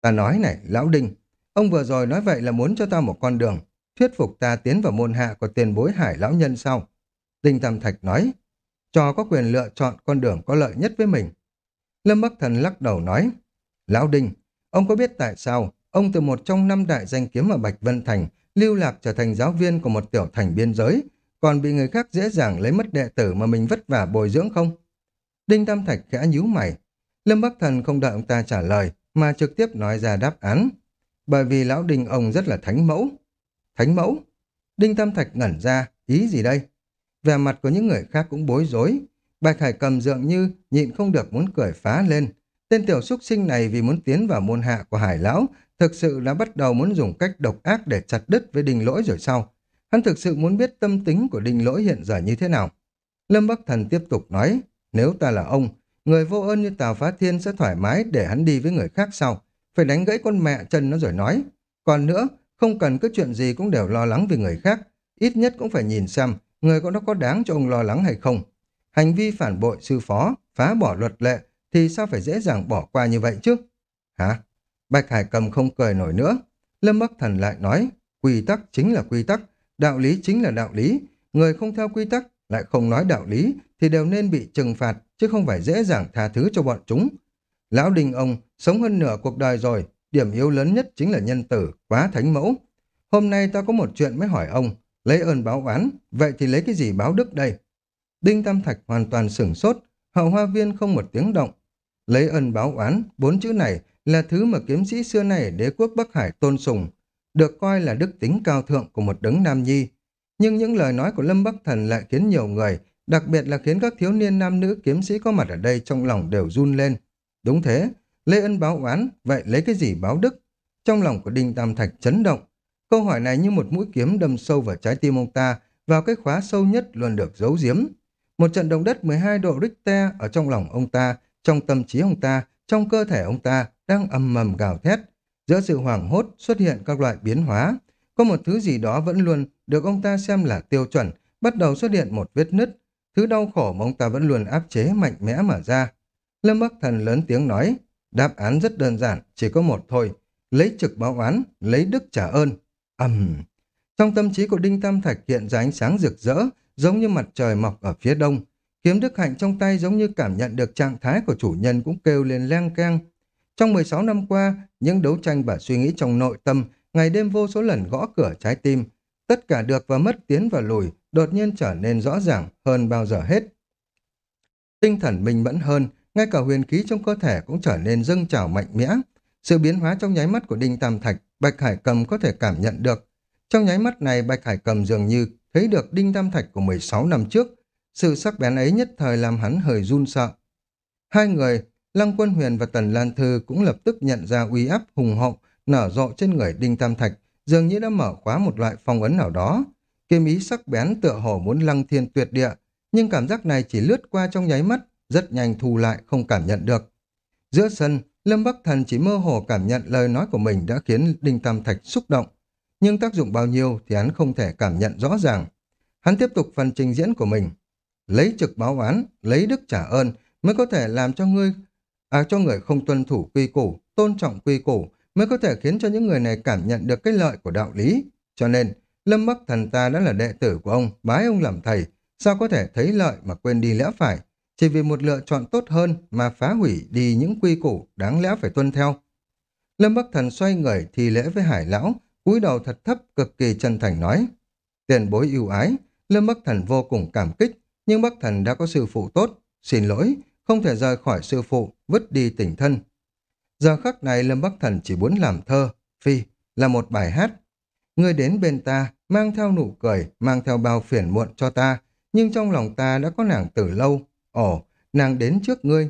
Ta nói này, Lão Đinh, ông vừa rồi nói vậy là muốn cho ta một con đường, thuyết phục ta tiến vào môn hạ của tiền bối hải lão nhân sau. Đinh Tam Thạch nói, cho có quyền lựa chọn con đường có lợi nhất với mình. Lâm Bắc Thần lắc đầu nói, Lão Đinh, ông có biết tại sao ông từ một trong năm đại danh kiếm ở Bạch Vân Thành lưu lạc trở thành giáo viên của một tiểu thành biên giới, còn bị người khác dễ dàng lấy mất đệ tử mà mình vất vả bồi dưỡng không? Đinh Tam Thạch khẽ nhíu mày. Lâm Bắc Thần không đợi ông ta trả lời, mà trực tiếp nói ra đáp án. Bởi vì lão Đinh ông rất là thánh mẫu. Thánh mẫu? Đinh Tam Thạch ngẩn ra, ý gì đây? về mặt của những người khác cũng bối rối. Bạch Hải cầm dường như nhịn không được muốn cười phá lên. Tên tiểu xuất sinh này vì muốn tiến vào môn hạ của Hải Lão, thực sự đã bắt đầu muốn dùng cách độc ác để chặt đứt với Đinh Lỗi rồi sau. Hắn thực sự muốn biết tâm tính của Đinh Lỗi hiện giờ như thế nào. Lâm Bắc Thần tiếp tục nói, nếu ta là ông, người vô ơn như Tào Phá Thiên sẽ thoải mái để hắn đi với người khác sau. Phải đánh gãy con mẹ chân nó rồi nói. Còn nữa, không cần cứ chuyện gì cũng đều lo lắng về người khác. Ít nhất cũng phải nhìn xem người có nó có đáng cho ông lo lắng hay không. Hành vi phản bội sư phó, phá bỏ luật lệ thì sao phải dễ dàng bỏ qua như vậy chứ? Hả? Bạch Hải cầm không cười nổi nữa. Lâm Bắc Thần lại nói, quy tắc chính là quy tắc, đạo lý chính là đạo lý. Người không theo quy tắc lại không nói đạo lý thì đều nên bị trừng phạt chứ không phải dễ dàng tha thứ cho bọn chúng. Lão Đình ông sống hơn nửa cuộc đời rồi, điểm yếu lớn nhất chính là nhân tử, quá thánh mẫu. Hôm nay ta có một chuyện mới hỏi ông, lấy ơn báo oán, vậy thì lấy cái gì báo đức đây? Đinh Tam Thạch hoàn toàn sửng sốt, hậu hoa viên không một tiếng động. Lấy ơn báo oán, bốn chữ này là thứ mà kiếm sĩ xưa này đế quốc Bắc Hải tôn sùng, được coi là đức tính cao thượng của một đấng nam nhi. Nhưng những lời nói của Lâm Bắc Thần lại khiến nhiều người, đặc biệt là khiến các thiếu niên nam nữ kiếm sĩ có mặt ở đây trong lòng đều run lên. Đúng thế, Lê ân báo oán, vậy lấy cái gì báo đức? Trong lòng của Đinh Tam Thạch chấn động. Câu hỏi này như một mũi kiếm đâm sâu vào trái tim ông ta, vào cái khóa sâu nhất luôn được giấu giếm. Một trận động đất 12 độ Richter ở trong lòng ông ta, trong tâm trí ông ta, trong cơ thể ông ta đang ầm mầm gào thét. Giữa sự hoảng hốt xuất hiện các loại biến hóa. Có một thứ gì đó vẫn luôn được ông ta xem là tiêu chuẩn, bắt đầu xuất hiện một vết nứt. Thứ đau khổ mà ông ta vẫn luôn áp chế mạnh mẽ mà ra. Lâm Bắc Thần lớn tiếng nói, đáp án rất đơn giản, chỉ có một thôi. Lấy trực báo oán, lấy đức trả ơn. ầm Trong tâm trí của Đinh Tam Thạch hiện ra ánh sáng rực rỡ, giống như mặt trời mọc ở phía đông. Kiếm Đức Hạnh trong tay giống như cảm nhận được trạng thái của chủ nhân cũng kêu lên leng keng. Trong 16 năm qua, những đấu tranh và suy nghĩ trong nội tâm, ngày đêm vô số lần gõ cửa trái tim, tất cả được và mất tiến và lùi, đột nhiên trở nên rõ ràng hơn bao giờ hết. Tinh thần minh mẫn hơn, ngay cả huyền khí trong cơ thể cũng trở nên dâng trào mạnh mẽ. Sự biến hóa trong nháy mắt của Đinh Tam Thạch, Bạch Hải Cầm có thể cảm nhận được. Trong nháy mắt này, Bạch Hải Cầm dường như thấy được Đinh Tam Thạch của 16 năm trước. Sự sắc bén ấy nhất thời làm hắn hơi run sợ. Hai người, Lăng Quân Huyền và Tần Lan Thư cũng lập tức nhận ra uy áp hùng hậu nở rộ trên người Đinh Tam Thạch, dường như đã mở khóa một loại phong ấn nào đó. Kiếm ý sắc bén tựa hồ muốn lăng thiên tuyệt địa, nhưng cảm giác này chỉ lướt qua trong nháy mắt, rất nhanh thu lại không cảm nhận được. Giữa sân, Lâm Bắc Thần chỉ mơ hồ cảm nhận lời nói của mình đã khiến Đinh Tam Thạch xúc động, nhưng tác dụng bao nhiêu thì hắn không thể cảm nhận rõ ràng. Hắn tiếp tục phần trình diễn của mình. Lấy trực báo án lấy đức trả ơn mới có thể làm cho ngươi, à cho người không tuân thủ quy củ, tôn trọng quy củ, mới có thể khiến cho những người này cảm nhận được cái lợi của đạo lý. Cho nên, Lâm Bắc Thần ta đã là đệ tử của ông, bái ông làm thầy, sao có thể thấy lợi mà quên đi lẽ phải, chỉ vì một lựa chọn tốt hơn mà phá hủy đi những quy củ đáng lẽ phải tuân theo. Lâm Bắc Thần xoay người thì lễ với Hải Lão, cúi đầu thật thấp cực kỳ chân thành nói. Tiền bối yêu ái, Lâm Bắc Thần vô cùng cảm kích, nhưng Bắc Thần đã có sư phụ tốt, xin lỗi, không thể rời khỏi sư phụ, vứt đi tình thân. Giờ khắc này Lâm Bắc Thần chỉ muốn làm thơ, phi, là một bài hát. Ngươi đến bên ta, mang theo nụ cười, mang theo bao phiền muộn cho ta, nhưng trong lòng ta đã có nàng từ lâu. Ồ, nàng đến trước ngươi.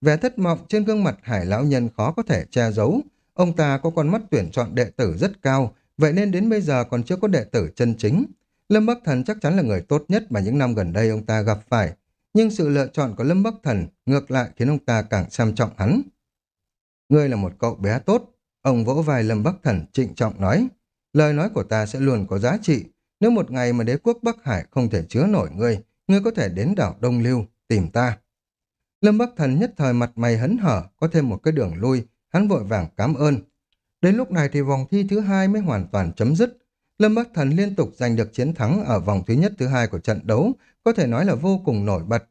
Vẻ thất vọng trên gương mặt hải lão nhân khó có thể che giấu. Ông ta có con mắt tuyển chọn đệ tử rất cao, vậy nên đến bây giờ còn chưa có đệ tử chân chính. Lâm Bắc Thần chắc chắn là người tốt nhất mà những năm gần đây ông ta gặp phải. Nhưng sự lựa chọn của Lâm Bắc Thần ngược lại khiến ông ta càng xem trọng hắn. Ngươi là một cậu bé tốt. Ông vỗ vai Lâm Bắc Thần trịnh trọng nói. Lời nói của ta sẽ luôn có giá trị. Nếu một ngày mà đế quốc Bắc Hải không thể chứa nổi ngươi, ngươi có thể đến đảo Đông Lưu, tìm ta. Lâm Bắc Thần nhất thời mặt mày hấn hở, có thêm một cái đường lui, hắn vội vàng cảm ơn. Đến lúc này thì vòng thi thứ hai mới hoàn toàn chấm dứt. Lâm Bắc Thần liên tục giành được chiến thắng ở vòng thứ nhất thứ hai của trận đấu, có thể nói là vô cùng nổi bật.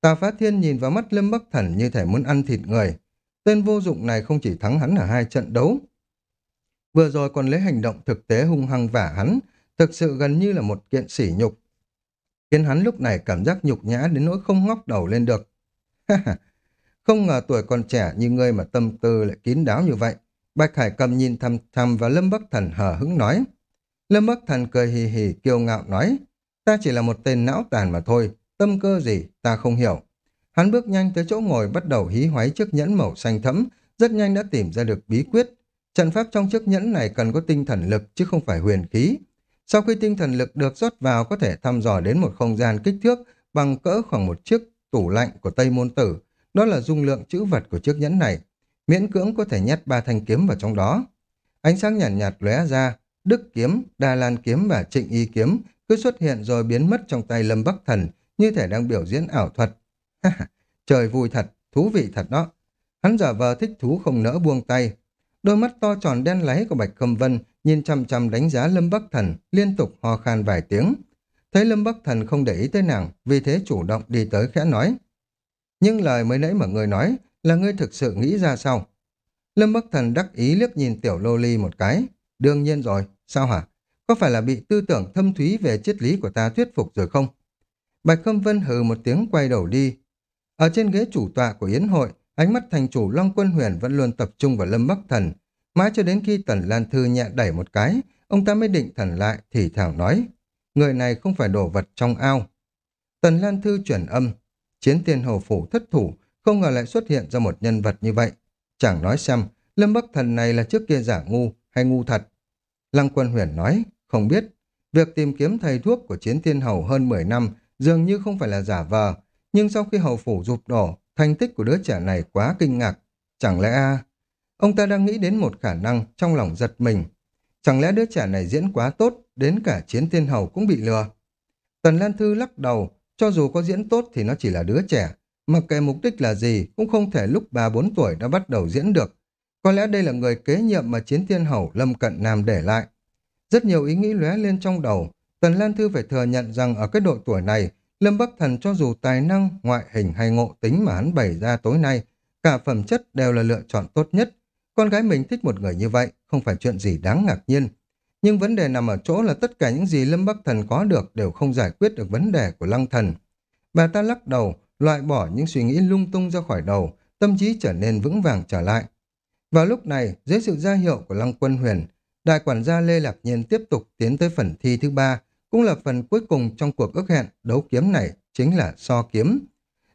Tà Phá Thiên nhìn vào mắt Lâm Bắc Thần như thể muốn ăn thịt người. Tên vô dụng này không chỉ thắng hắn ở hai trận đấu, Vừa rồi còn lấy hành động thực tế hung hăng vả hắn, thực sự gần như là một kiện sỉ nhục. Khiến hắn lúc này cảm giác nhục nhã đến nỗi không ngóc đầu lên được. [LAUGHS] không ngờ tuổi còn trẻ như ngươi mà tâm tư lại kín đáo như vậy. Bạch Hải cầm nhìn thầm thầm và Lâm Bắc Thần hờ hững nói. Lâm Bắc Thần cười hì hì kiêu ngạo nói, ta chỉ là một tên não tàn mà thôi, tâm cơ gì ta không hiểu. Hắn bước nhanh tới chỗ ngồi bắt đầu hí hoáy chiếc nhẫn màu xanh thẫm, rất nhanh đã tìm ra được bí quyết. Trận pháp trong chiếc nhẫn này cần có tinh thần lực chứ không phải huyền khí. Sau khi tinh thần lực được rót vào có thể thăm dò đến một không gian kích thước bằng cỡ khoảng một chiếc tủ lạnh của Tây Môn Tử. Đó là dung lượng chữ vật của chiếc nhẫn này. Miễn cưỡng có thể nhét ba thanh kiếm vào trong đó. Ánh sáng nhàn nhạt, nhạt lóe ra, Đức kiếm, đa Lan kiếm và Trịnh Y kiếm cứ xuất hiện rồi biến mất trong tay Lâm Bắc Thần, như thể đang biểu diễn ảo thuật. Trời vui thật, thú vị thật đó. Hắn giả vờ thích thú không nỡ buông tay. Đôi mắt to tròn đen láy của Bạch Khâm Vân nhìn chằm chằm đánh giá Lâm Bắc Thần, liên tục ho khan vài tiếng. Thấy Lâm Bắc Thần không để ý tới nàng, vì thế chủ động đi tới khẽ nói. Nhưng lời mới nãy mà ngươi nói là ngươi thực sự nghĩ ra sao? Lâm Bắc Thần đắc ý liếc nhìn tiểu lô ly một cái. Đương nhiên rồi, sao hả? Có phải là bị tư tưởng thâm thúy về triết lý của ta thuyết phục rồi không? Bạch Khâm Vân hừ một tiếng quay đầu đi. Ở trên ghế chủ tọa của Yến hội, ánh mắt thành chủ Long Quân Huyền vẫn luôn tập trung vào Lâm Bắc Thần. Mãi cho đến khi Tần Lan Thư nhẹ đẩy một cái, ông ta mới định thần lại thì thảo nói. Người này không phải đồ vật trong ao. Tần Lan Thư chuyển âm. Chiến tiên hầu phủ thất thủ, không ngờ lại xuất hiện ra một nhân vật như vậy. Chẳng nói xem, Lâm Bắc Thần này là trước kia giả ngu hay ngu thật. Lăng Quân Huyền nói, không biết. Việc tìm kiếm thầy thuốc của chiến thiên hầu hơn 10 năm dường như không phải là giả vờ, nhưng sau khi hầu phủ rụp đổ, thành tích của đứa trẻ này quá kinh ngạc. Chẳng lẽ a Ông ta đang nghĩ đến một khả năng trong lòng giật mình. Chẳng lẽ đứa trẻ này diễn quá tốt, đến cả chiến thiên hầu cũng bị lừa. Tần Lan Thư lắc đầu, cho dù có diễn tốt thì nó chỉ là đứa trẻ. Mặc kệ mục đích là gì, cũng không thể lúc 3-4 tuổi đã bắt đầu diễn được. Có lẽ đây là người kế nhiệm mà chiến thiên hầu Lâm Cận Nam để lại. Rất nhiều ý nghĩ lóe lên trong đầu. Tần Lan Thư phải thừa nhận rằng ở cái độ tuổi này, Lâm Bắc Thần cho dù tài năng, ngoại hình hay ngộ tính mà hắn bày ra tối nay, cả phẩm chất đều là lựa chọn tốt nhất. Con gái mình thích một người như vậy, không phải chuyện gì đáng ngạc nhiên. Nhưng vấn đề nằm ở chỗ là tất cả những gì Lâm Bắc Thần có được đều không giải quyết được vấn đề của Lăng Thần. Bà ta lắc đầu, loại bỏ những suy nghĩ lung tung ra khỏi đầu, tâm trí trở nên vững vàng trở lại. Vào lúc này, dưới sự ra hiệu của Lăng Quân Huyền, đại quản gia Lê Lạc Nhiên tiếp tục tiến tới phần thi thứ ba, cũng là phần cuối cùng trong cuộc ước hẹn đấu kiếm này, chính là so kiếm.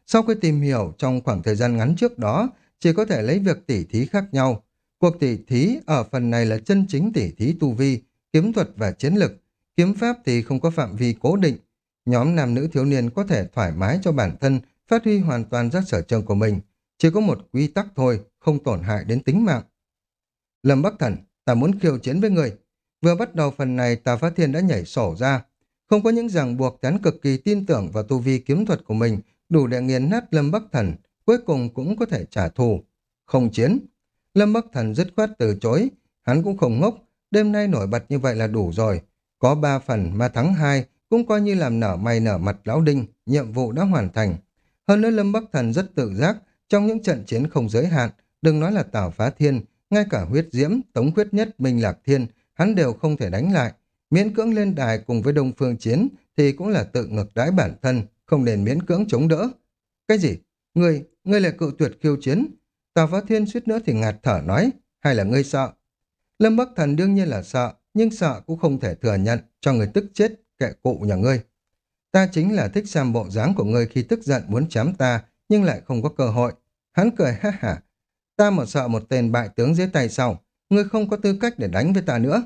Sau khi tìm hiểu trong khoảng thời gian ngắn trước đó, chỉ có thể lấy việc tỉ thí khác nhau. Cuộc tỉ thí ở phần này là chân chính tỉ thí tu vi, kiếm thuật và chiến lực. Kiếm pháp thì không có phạm vi cố định. Nhóm nam nữ thiếu niên có thể thoải mái cho bản thân, phát huy hoàn toàn giác sở trường của mình. Chỉ có một quy tắc thôi, không tổn hại đến tính mạng. Lâm Bắc Thần, ta muốn khiêu chiến với người. Vừa bắt đầu phần này Tà Phát Thiên đã nhảy sổ ra. Không có những ràng buộc hắn cực kỳ tin tưởng vào tu vi kiếm thuật của mình, đủ để nghiền nát Lâm Bắc Thần, cuối cùng cũng có thể trả thù. Không chiến. Lâm Bắc Thần dứt khoát từ chối, hắn cũng không ngốc, đêm nay nổi bật như vậy là đủ rồi. Có ba phần mà thắng hai cũng coi như làm nở mày nở mặt lão đinh, nhiệm vụ đã hoàn thành. Hơn nữa Lâm Bắc Thần rất tự giác, trong những trận chiến không giới hạn, đừng nói là Tào Phá Thiên, ngay cả huyết diễm, tống huyết nhất, minh lạc thiên, hắn đều không thể đánh lại. Miễn cưỡng lên đài cùng với Đông Phương Chiến thì cũng là tự ngược đãi bản thân, không nên miễn cưỡng chống đỡ. Cái gì? Ngươi, ngươi là cự tuyệt khiêu chiến. Tào Phá Thiên suýt nữa thì ngạt thở nói, hay là ngươi sợ? Lâm Bắc Thần đương nhiên là sợ, nhưng sợ cũng không thể thừa nhận cho người tức chết kệ cụ nhà ngươi. Ta chính là thích xem bộ dáng của ngươi khi tức giận muốn chém ta, nhưng lại không có cơ hội. Hắn cười ha hả. Ta mà sợ một tên bại tướng dưới tay sau, ngươi không có tư cách để đánh với ta nữa.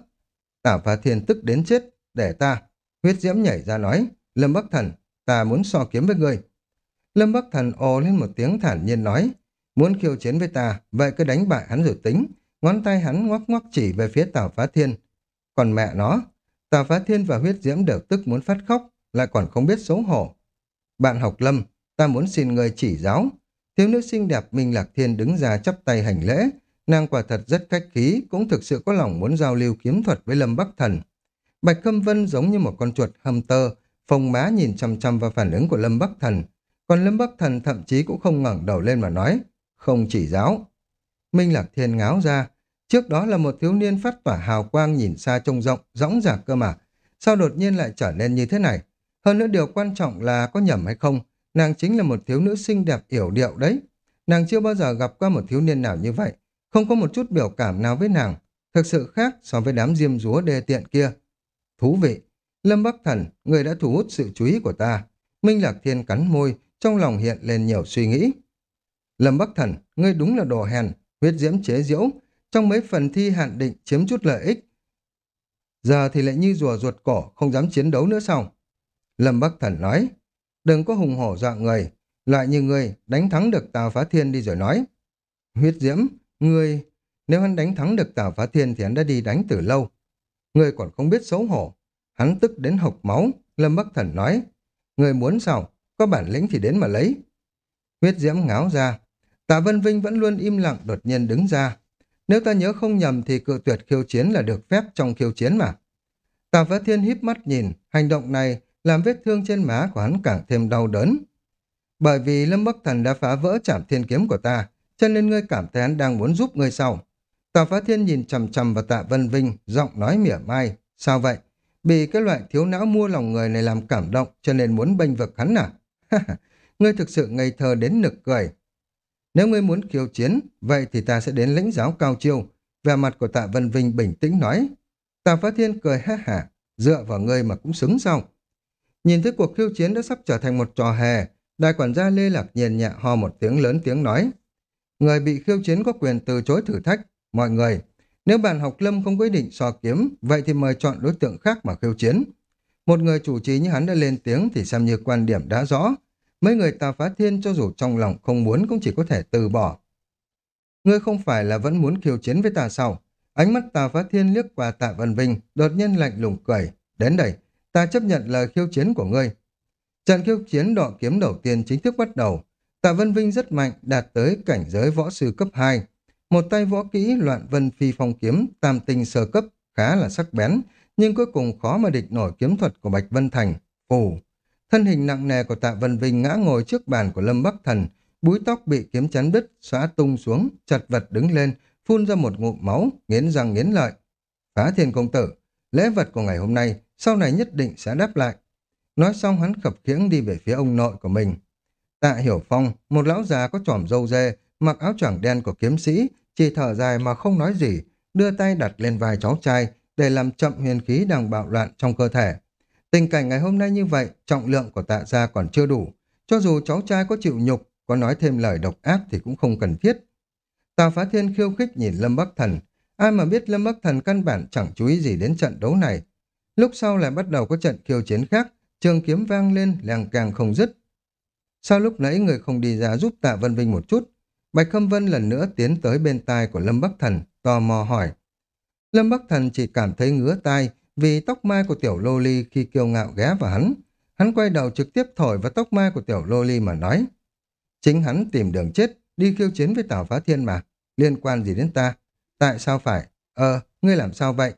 Tả phá thiên tức đến chết, để ta. Huyết diễm nhảy ra nói, Lâm Bắc Thần, ta muốn so kiếm với ngươi. Lâm Bắc Thần ồ lên một tiếng thản nhiên nói, muốn khiêu chiến với ta, vậy cứ đánh bại hắn rồi tính. Ngón tay hắn ngoắc ngoắc chỉ về phía Tào Phá Thiên. Còn mẹ nó, Tào Phá Thiên và huyết diễm đều tức muốn phát khóc, lại còn không biết xấu hổ. Bạn học Lâm, ta muốn xin người chỉ giáo. Thiếu nữ xinh đẹp Minh Lạc Thiên đứng ra chắp tay hành lễ. Nàng quả thật rất cách khí, cũng thực sự có lòng muốn giao lưu kiếm thuật với Lâm Bắc Thần. Bạch Khâm Vân giống như một con chuột hâm tơ, phồng má nhìn chăm chăm vào phản ứng của Lâm Bắc Thần. Còn Lâm Bắc Thần thậm chí cũng không ngẩng đầu lên mà nói, không chỉ giáo. Minh Lạc Thiên ngáo ra, Trước đó là một thiếu niên phát tỏa hào quang nhìn xa trông rộng, rõng rạc cơ mà. Sao đột nhiên lại trở nên như thế này? Hơn nữa điều quan trọng là có nhầm hay không, nàng chính là một thiếu nữ xinh đẹp yểu điệu đấy. Nàng chưa bao giờ gặp qua một thiếu niên nào như vậy, không có một chút biểu cảm nào với nàng, thực sự khác so với đám diêm rúa đê tiện kia. Thú vị, Lâm Bắc Thần, người đã thu hút sự chú ý của ta. Minh Lạc Thiên cắn môi, trong lòng hiện lên nhiều suy nghĩ. Lâm Bắc Thần, ngươi đúng là đồ hèn, huyết diễm chế diễu, trong mấy phần thi hạn định chiếm chút lợi ích. Giờ thì lại như rùa ruột cổ, không dám chiến đấu nữa sao? Lâm Bắc Thần nói, đừng có hùng hổ dọa người, loại như ngươi đánh thắng được Tào Phá Thiên đi rồi nói. Huyết diễm, ngươi, nếu hắn đánh thắng được Tào Phá Thiên thì hắn đã đi đánh từ lâu. Ngươi còn không biết xấu hổ. Hắn tức đến hộc máu, Lâm Bắc Thần nói, ngươi muốn sao, có bản lĩnh thì đến mà lấy. Huyết diễm ngáo ra, Tạ Vân Vinh vẫn luôn im lặng đột nhiên đứng ra. Nếu ta nhớ không nhầm thì cự tuyệt khiêu chiến là được phép trong khiêu chiến mà. Tạ Phá Thiên híp mắt nhìn, hành động này làm vết thương trên má của hắn càng thêm đau đớn. Bởi vì Lâm Bắc Thần đã phá vỡ chạm thiên kiếm của ta, cho nên ngươi cảm thấy hắn đang muốn giúp ngươi sau. Tạ Phá Thiên nhìn chầm chầm vào Tạ Vân Vinh, giọng nói mỉa mai. Sao vậy? Bị cái loại thiếu não mua lòng người này làm cảm động cho nên muốn bênh vực hắn à? [LAUGHS] ngươi thực sự ngây thơ đến nực cười. Nếu ngươi muốn khiêu chiến, vậy thì ta sẽ đến lĩnh giáo cao chiêu. Về mặt của tạ Vân Vinh bình tĩnh nói. Tạ Phá Thiên cười ha hả, dựa vào ngươi mà cũng xứng sao. Nhìn thấy cuộc khiêu chiến đã sắp trở thành một trò hề, đại quản gia Lê Lạc nhìn nhẹ ho một tiếng lớn tiếng nói. Người bị khiêu chiến có quyền từ chối thử thách. Mọi người, nếu bạn học lâm không quyết định so kiếm, vậy thì mời chọn đối tượng khác mà khiêu chiến. Một người chủ trì như hắn đã lên tiếng thì xem như quan điểm đã rõ. Mấy người tà phá thiên cho dù trong lòng không muốn cũng chỉ có thể từ bỏ. Ngươi không phải là vẫn muốn khiêu chiến với ta sao? Ánh mắt tà phá thiên liếc qua tạ Văn Vinh, đột nhiên lạnh lùng cười. Đến đây, ta chấp nhận lời khiêu chiến của ngươi. Trận khiêu chiến đọ kiếm đầu tiên chính thức bắt đầu. Tạ Vân Vinh rất mạnh, đạt tới cảnh giới võ sư cấp 2. Một tay võ kỹ loạn vân phi phong kiếm, tam tinh sơ cấp, khá là sắc bén, nhưng cuối cùng khó mà địch nổi kiếm thuật của Bạch Vân Thành. Phù, Thân hình nặng nề của Tạ Vân Vinh ngã ngồi trước bàn của Lâm Bắc Thần, búi tóc bị kiếm chắn đứt, xóa tung xuống, chật vật đứng lên, phun ra một ngụm máu, nghiến răng nghiến lợi. Phá thiên công tử, lễ vật của ngày hôm nay, sau này nhất định sẽ đáp lại. Nói xong hắn khập khiễng đi về phía ông nội của mình. Tạ Hiểu Phong, một lão già có tròm râu dê, mặc áo choàng đen của kiếm sĩ, chỉ thở dài mà không nói gì, đưa tay đặt lên vai cháu trai để làm chậm huyền khí đang bạo loạn trong cơ thể. Tình cảnh ngày hôm nay như vậy, trọng lượng của tạ gia còn chưa đủ. Cho dù cháu trai có chịu nhục, có nói thêm lời độc ác thì cũng không cần thiết. Tào Phá Thiên khiêu khích nhìn Lâm Bắc Thần. Ai mà biết Lâm Bắc Thần căn bản chẳng chú ý gì đến trận đấu này. Lúc sau lại bắt đầu có trận khiêu chiến khác, trường kiếm vang lên, làng càng không dứt. Sao lúc nãy người không đi ra giúp tạ Vân Vinh một chút? Bạch Khâm Vân lần nữa tiến tới bên tai của Lâm Bắc Thần, tò mò hỏi. Lâm Bắc Thần chỉ cảm thấy ngứa tai, vì tóc mai của tiểu lô ly khi kiêu ngạo ghé vào hắn. Hắn quay đầu trực tiếp thổi vào tóc mai của tiểu lô ly mà nói. Chính hắn tìm đường chết, đi khiêu chiến với Tào Phá Thiên mà. Liên quan gì đến ta? Tại sao phải? Ờ, ngươi làm sao vậy?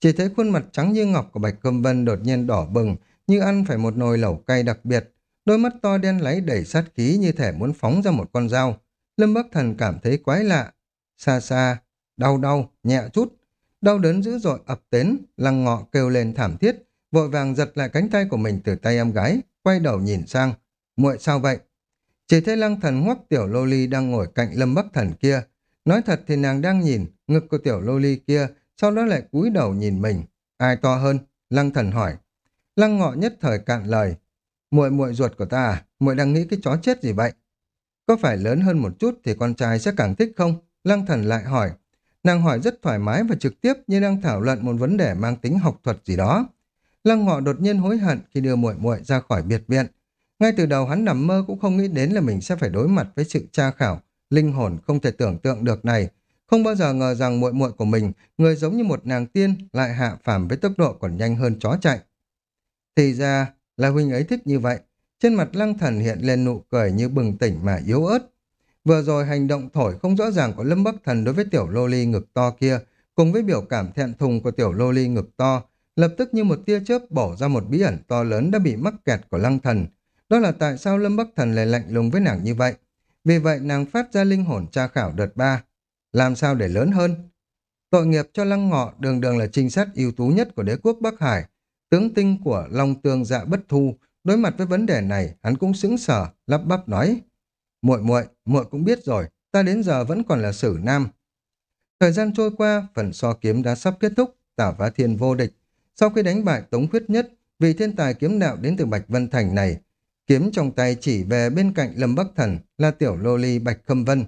Chỉ thấy khuôn mặt trắng như ngọc của Bạch Cơm Vân đột nhiên đỏ bừng, như ăn phải một nồi lẩu cay đặc biệt. Đôi mắt to đen láy đầy sát khí như thể muốn phóng ra một con dao. Lâm Bắc Thần cảm thấy quái lạ. Xa xa, đau đau, nhẹ chút, Đau đớn dữ dội ập đến, lăng ngọ kêu lên thảm thiết, vội vàng giật lại cánh tay của mình từ tay em gái, quay đầu nhìn sang. muội sao vậy? Chỉ thấy lăng thần ngoắc tiểu lô ly đang ngồi cạnh lâm bắc thần kia. Nói thật thì nàng đang nhìn, ngực của tiểu lô ly kia, sau đó lại cúi đầu nhìn mình. Ai to hơn? Lăng thần hỏi. Lăng ngọ nhất thời cạn lời. muội muội ruột của ta à? muội đang nghĩ cái chó chết gì vậy? Có phải lớn hơn một chút thì con trai sẽ càng thích không? Lăng thần lại hỏi. Nàng hỏi rất thoải mái và trực tiếp như đang thảo luận một vấn đề mang tính học thuật gì đó. Lăng Ngọ đột nhiên hối hận khi đưa muội muội ra khỏi biệt viện. Ngay từ đầu hắn nằm mơ cũng không nghĩ đến là mình sẽ phải đối mặt với sự tra khảo, linh hồn không thể tưởng tượng được này. Không bao giờ ngờ rằng muội muội của mình, người giống như một nàng tiên, lại hạ phàm với tốc độ còn nhanh hơn chó chạy. Thì ra là huynh ấy thích như vậy. Trên mặt lăng thần hiện lên nụ cười như bừng tỉnh mà yếu ớt. Vừa rồi hành động thổi không rõ ràng của Lâm Bắc Thần đối với tiểu lô ly ngực to kia, cùng với biểu cảm thẹn thùng của tiểu lô ly ngực to, lập tức như một tia chớp bổ ra một bí ẩn to lớn đã bị mắc kẹt của lăng thần. Đó là tại sao Lâm Bắc Thần lại lạnh lùng với nàng như vậy. Vì vậy nàng phát ra linh hồn tra khảo đợt ba. Làm sao để lớn hơn? Tội nghiệp cho Lăng Ngọ đường đường là trinh sát ưu tú nhất của đế quốc Bắc Hải. Tướng tinh của Long Tương dạ bất thu, đối mặt với vấn đề này, hắn cũng sững sờ, lắp bắp nói muội muội muội cũng biết rồi, ta đến giờ vẫn còn là sử nam. Thời gian trôi qua, phần so kiếm đã sắp kết thúc, Tả Phá Thiên vô địch. Sau khi đánh bại Tống Khuyết Nhất, vì thiên tài kiếm đạo đến từ Bạch Vân Thành này, kiếm trong tay chỉ về bên cạnh Lâm Bắc Thần là tiểu lô ly Bạch Khâm Vân.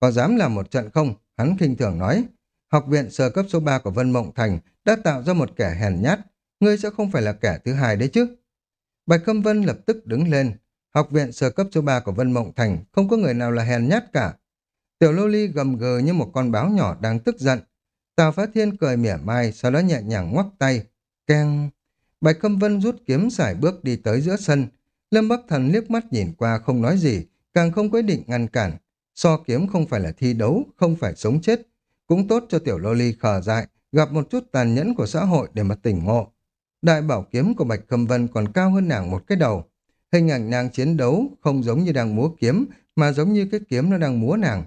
Có dám làm một trận không? Hắn khinh thường nói. Học viện sơ cấp số 3 của Vân Mộng Thành đã tạo ra một kẻ hèn nhát. Ngươi sẽ không phải là kẻ thứ hai đấy chứ. Bạch Khâm Vân lập tức đứng lên. Học viện sơ cấp số 3 của Vân Mộng Thành không có người nào là hèn nhát cả. Tiểu lô ly gầm gừ như một con báo nhỏ đang tức giận. Tào Phá Thiên cười mỉa mai, sau đó nhẹ nhàng ngoắc tay. Keng! Bạch Khâm Vân rút kiếm xài bước đi tới giữa sân. Lâm Bắc Thần liếc mắt nhìn qua không nói gì, càng không quyết định ngăn cản. So kiếm không phải là thi đấu, không phải sống chết. Cũng tốt cho tiểu lô ly khờ dại, gặp một chút tàn nhẫn của xã hội để mà tỉnh ngộ. Đại bảo kiếm của Bạch Khâm Vân còn cao hơn nàng một cái đầu. Hình ảnh nàng chiến đấu không giống như đang múa kiếm, mà giống như cái kiếm nó đang múa nàng.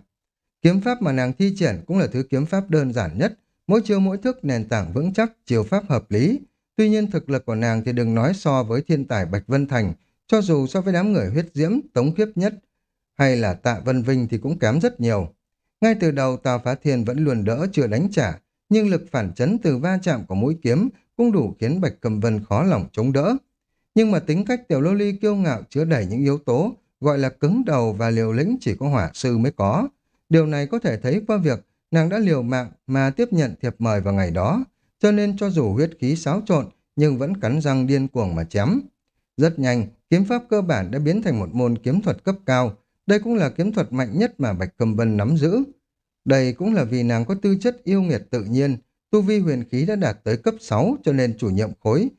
Kiếm pháp mà nàng thi triển cũng là thứ kiếm pháp đơn giản nhất, mỗi chiêu mỗi thức nền tảng vững chắc, chiều pháp hợp lý. Tuy nhiên thực lực của nàng thì đừng nói so với thiên tài Bạch Vân Thành, cho dù so với đám người huyết diễm, tống khiếp nhất, hay là tạ Vân Vinh thì cũng kém rất nhiều. Ngay từ đầu Tào Phá Thiên vẫn luôn đỡ chưa đánh trả, nhưng lực phản chấn từ va chạm của mũi kiếm cũng đủ khiến Bạch Cầm Vân khó lòng chống đỡ. Nhưng mà tính cách tiểu lô ly kiêu ngạo chứa đầy những yếu tố, gọi là cứng đầu và liều lĩnh chỉ có hỏa sư mới có. Điều này có thể thấy qua việc nàng đã liều mạng mà tiếp nhận thiệp mời vào ngày đó, cho nên cho dù huyết khí xáo trộn nhưng vẫn cắn răng điên cuồng mà chém. Rất nhanh, kiếm pháp cơ bản đã biến thành một môn kiếm thuật cấp cao, đây cũng là kiếm thuật mạnh nhất mà Bạch Cầm Vân nắm giữ. Đây cũng là vì nàng có tư chất yêu nghiệt tự nhiên, tu vi huyền khí đã đạt tới cấp 6 cho nên chủ nhiệm khối.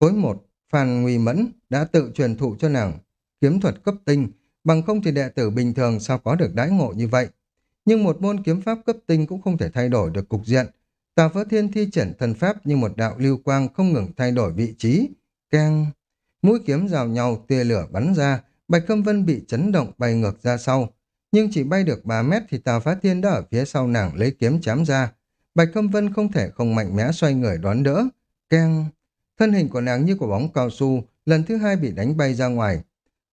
Khối 1, Phan Nguy Mẫn đã tự truyền thụ cho nàng kiếm thuật cấp tinh, bằng không thì đệ tử bình thường sao có được đãi ngộ như vậy. Nhưng một môn kiếm pháp cấp tinh cũng không thể thay đổi được cục diện. Tào Phớ Thiên thi triển thần pháp như một đạo lưu quang không ngừng thay đổi vị trí. Keng! Mũi kiếm rào nhau, tia lửa bắn ra, Bạch Khâm Vân bị chấn động bay ngược ra sau. Nhưng chỉ bay được 3 mét thì Tào Phá Thiên đã ở phía sau nàng lấy kiếm chém ra. Bạch Khâm Vân không thể không mạnh mẽ xoay người đón đỡ. Keng! Thân hình của nàng như của bóng cao su, lần thứ hai bị đánh bay ra ngoài.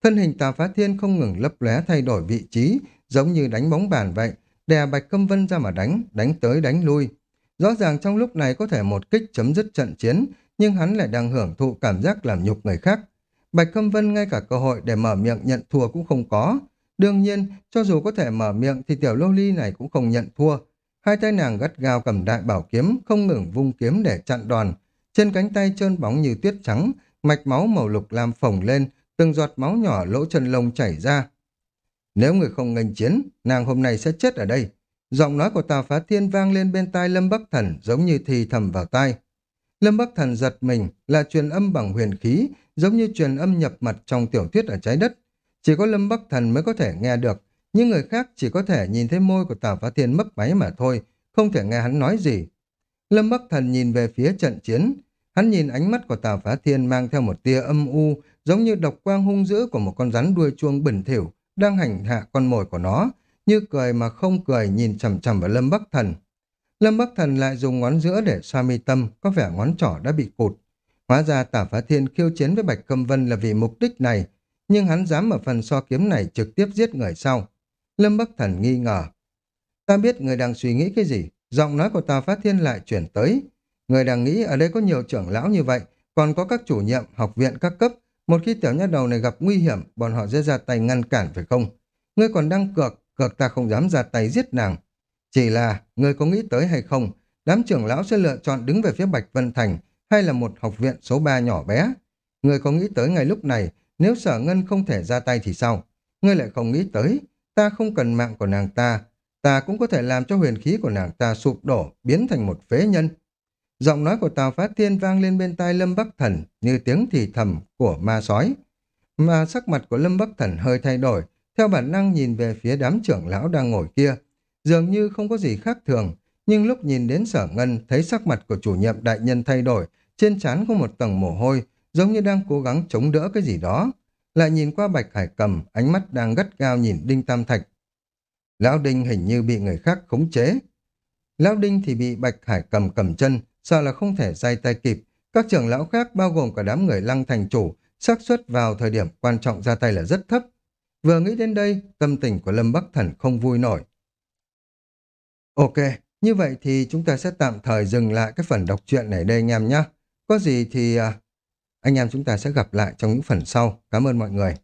Thân hình tà Phá Thiên không ngừng lấp lóe thay đổi vị trí, giống như đánh bóng bàn vậy, đè Bạch câm Vân ra mà đánh, đánh tới đánh lui. Rõ ràng trong lúc này có thể một kích chấm dứt trận chiến, nhưng hắn lại đang hưởng thụ cảm giác làm nhục người khác. Bạch Câm Vân ngay cả cơ hội để mở miệng nhận thua cũng không có. Đương nhiên, cho dù có thể mở miệng thì tiểu lô ly này cũng không nhận thua. Hai tay nàng gắt gao cầm đại bảo kiếm, không ngừng vung kiếm để chặn đòn. Trên cánh tay trơn bóng như tuyết trắng, mạch máu màu lục làm phồng lên, từng giọt máu nhỏ lỗ chân lông chảy ra. Nếu người không ngành chiến, nàng hôm nay sẽ chết ở đây. Giọng nói của Tào Phá Thiên vang lên bên tai Lâm Bắc Thần giống như thì thầm vào tai. Lâm Bắc Thần giật mình là truyền âm bằng huyền khí, giống như truyền âm nhập mật trong tiểu thuyết ở trái đất. Chỉ có Lâm Bắc Thần mới có thể nghe được, nhưng người khác chỉ có thể nhìn thấy môi của Tào Phá Thiên mấp máy mà thôi, không thể nghe hắn nói gì. Lâm Bắc Thần nhìn về phía trận chiến, hắn nhìn ánh mắt của Tào Phá Thiên mang theo một tia âm u, giống như độc quang hung dữ của một con rắn đuôi chuông bẩn thỉu đang hành hạ con mồi của nó, như cười mà không cười nhìn chằm chằm vào Lâm Bắc Thần. Lâm Bắc Thần lại dùng ngón giữa để xoa mi tâm, có vẻ ngón trỏ đã bị cụt. Hóa ra Tả Phá Thiên khiêu chiến với Bạch Câm Vân là vì mục đích này, nhưng hắn dám ở phần so kiếm này trực tiếp giết người sau. Lâm Bắc Thần nghi ngờ. Ta biết người đang suy nghĩ cái gì, giọng nói của Tào Phát Thiên lại chuyển tới. Người đang nghĩ ở đây có nhiều trưởng lão như vậy, còn có các chủ nhiệm, học viện các cấp. Một khi tiểu nha đầu này gặp nguy hiểm, bọn họ sẽ ra tay ngăn cản phải không? Ngươi còn đang cược, cược ta không dám ra tay giết nàng. Chỉ là, ngươi có nghĩ tới hay không, đám trưởng lão sẽ lựa chọn đứng về phía Bạch Vân Thành hay là một học viện số 3 nhỏ bé. Ngươi có nghĩ tới ngày lúc này, nếu sở ngân không thể ra tay thì sao? Ngươi lại không nghĩ tới, ta không cần mạng của nàng ta, ta cũng có thể làm cho huyền khí của nàng ta sụp đổ, biến thành một phế nhân. Giọng nói của Tào Phát Thiên vang lên bên tai Lâm Bắc Thần như tiếng thì thầm của ma sói. Mà sắc mặt của Lâm Bắc Thần hơi thay đổi, theo bản năng nhìn về phía đám trưởng lão đang ngồi kia. Dường như không có gì khác thường, nhưng lúc nhìn đến sở ngân thấy sắc mặt của chủ nhiệm đại nhân thay đổi, trên trán có một tầng mồ hôi, giống như đang cố gắng chống đỡ cái gì đó. Lại nhìn qua Bạch Hải Cầm, ánh mắt đang gắt gao nhìn Đinh Tam Thạch. Lão Đinh hình như bị người khác khống chế. Lão Đinh thì bị Bạch Hải cầm cầm chân, sợ là không thể dây tay kịp. Các trưởng lão khác bao gồm cả đám người lăng thành chủ, xác suất vào thời điểm quan trọng ra tay là rất thấp. Vừa nghĩ đến đây, tâm tình của Lâm Bắc Thần không vui nổi. Ok, như vậy thì chúng ta sẽ tạm thời dừng lại cái phần đọc truyện này đây anh em nhé. Có gì thì à, anh em chúng ta sẽ gặp lại trong những phần sau. Cảm ơn mọi người.